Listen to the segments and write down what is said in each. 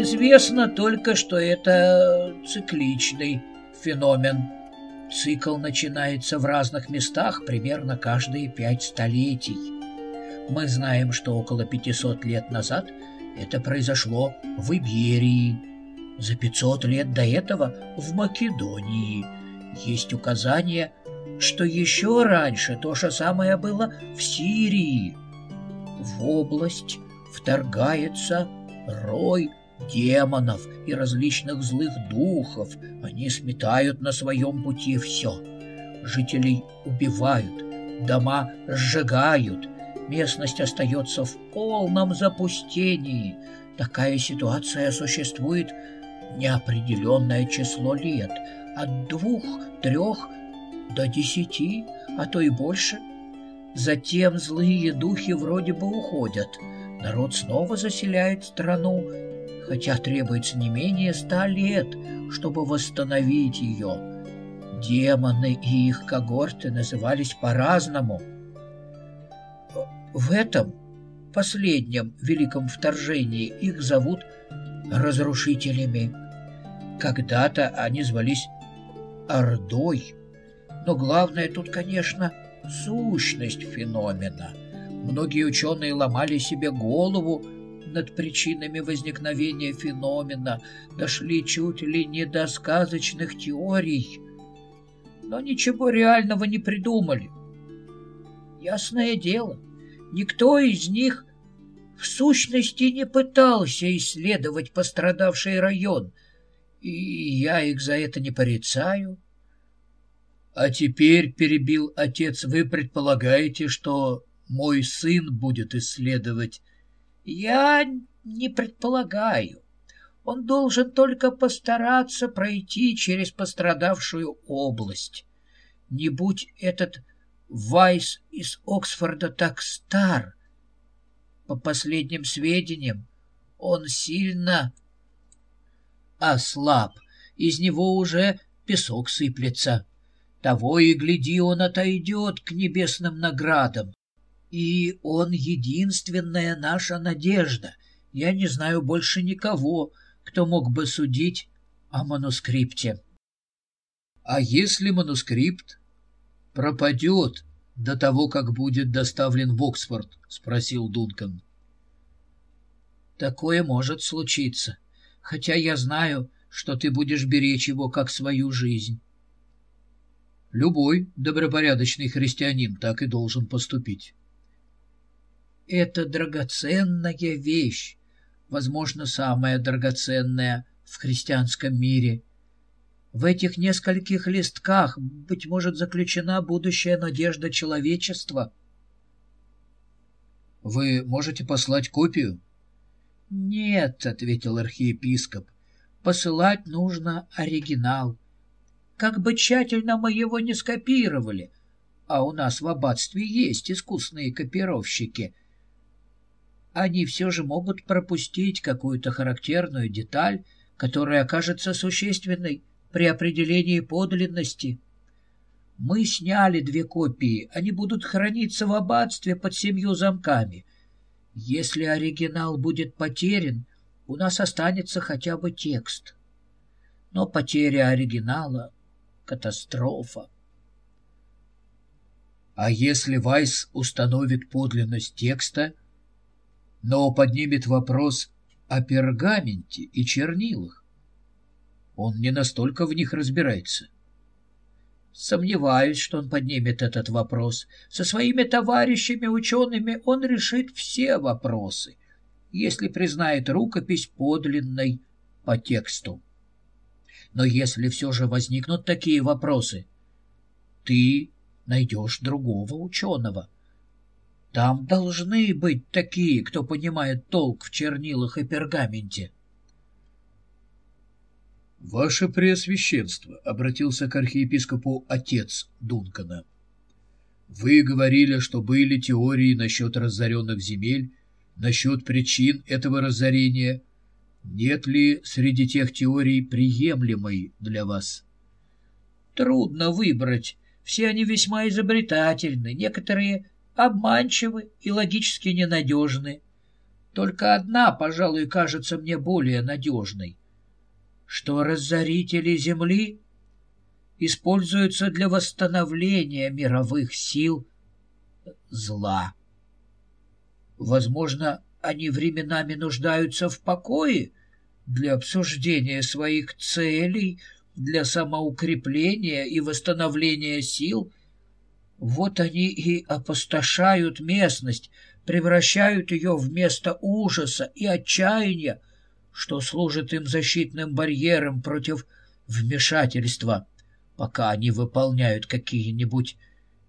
Известно только, что это цикличный феномен. Цикл начинается в разных местах примерно каждые пять столетий. Мы знаем, что около 500 лет назад это произошло в Иберии, за 500 лет до этого в Македонии. Есть указание, что еще раньше то же самое было в Сирии. В область вторгается рой демонов и различных злых духов. Они сметают на своем пути все. Жителей убивают, дома сжигают, местность остается в полном запустении. Такая ситуация существует неопределенное число лет, от двух, трех до десяти, а то и больше. Затем злые духи вроде бы уходят. Народ снова заселяет страну, хотя требуется не менее ста лет, чтобы восстановить ее. Демоны и их когорты назывались по-разному. В этом последнем великом вторжении их зовут разрушителями. Когда-то они звались Ордой, но главное тут, конечно, сущность феномена. Многие ученые ломали себе голову над причинами возникновения феномена, дошли чуть ли не до сказочных теорий, но ничего реального не придумали. Ясное дело, никто из них в сущности не пытался исследовать пострадавший район, и я их за это не порицаю. А теперь, — перебил отец, — вы предполагаете, что мой сын будет исследовать? Я не предполагаю. Он должен только постараться пройти через пострадавшую область. Не будь этот Вайс из Оксфорда так стар, по последним сведениям, он сильно ослаб, из него уже песок сыплется. Того и гляди, он отойдет к небесным наградам. И он единственная наша надежда. Я не знаю больше никого, кто мог бы судить о манускрипте. — А если манускрипт пропадет до того, как будет доставлен в Оксфорд? — спросил Дункан. — Такое может случиться, хотя я знаю, что ты будешь беречь его как свою жизнь. Любой добропорядочный христианин так и должен поступить. Это драгоценная вещь, возможно, самая драгоценная в христианском мире — в этих нескольких листках, быть может, заключена будущая надежда человечества. — Вы можете послать копию? — Нет, — ответил архиепископ, — посылать нужно оригинал. Как бы тщательно мы его не скопировали, а у нас в аббатстве есть искусные копировщики, они все же могут пропустить какую-то характерную деталь, которая окажется существенной при определении подлинности. Мы сняли две копии, они будут храниться в аббатстве под семью замками. Если оригинал будет потерян, у нас останется хотя бы текст. Но потеря оригинала — катастрофа. А если Вайс установит подлинность текста, но поднимет вопрос о пергаменте и чернилах? Он не настолько в них разбирается. Сомневаюсь, что он поднимет этот вопрос. Со своими товарищами-учеными он решит все вопросы, если признает рукопись подлинной по тексту. Но если все же возникнут такие вопросы, ты найдешь другого ученого. Там должны быть такие, кто понимает толк в чернилах и пергаменте. — Ваше Преосвященство, — обратился к архиепископу отец Дункана, — вы говорили, что были теории насчет разоренных земель, насчет причин этого разорения. Нет ли среди тех теорий приемлемой для вас? — Трудно выбрать. Все они весьма изобретательны, некоторые обманчивы и логически ненадежны. Только одна, пожалуй, кажется мне более надежной, что разорители Земли используются для восстановления мировых сил зла. Возможно, они временами нуждаются в покое для обсуждения своих целей, для самоукрепления и восстановления сил. Вот они и опустошают местность, превращают ее в место ужаса и отчаяния, что служит им защитным барьером против вмешательства, пока они выполняют какие-нибудь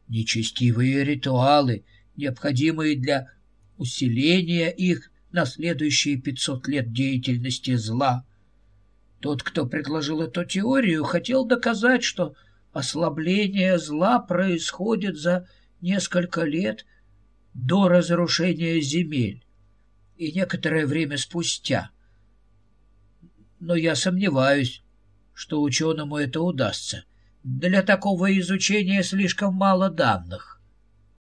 нечестивые ритуалы, необходимые для усиления их на следующие пятьсот лет деятельности зла. Тот, кто предложил эту теорию, хотел доказать, что ослабление зла происходит за несколько лет до разрушения земель и некоторое время спустя. Но я сомневаюсь, что ученому это удастся. Для такого изучения слишком мало данных.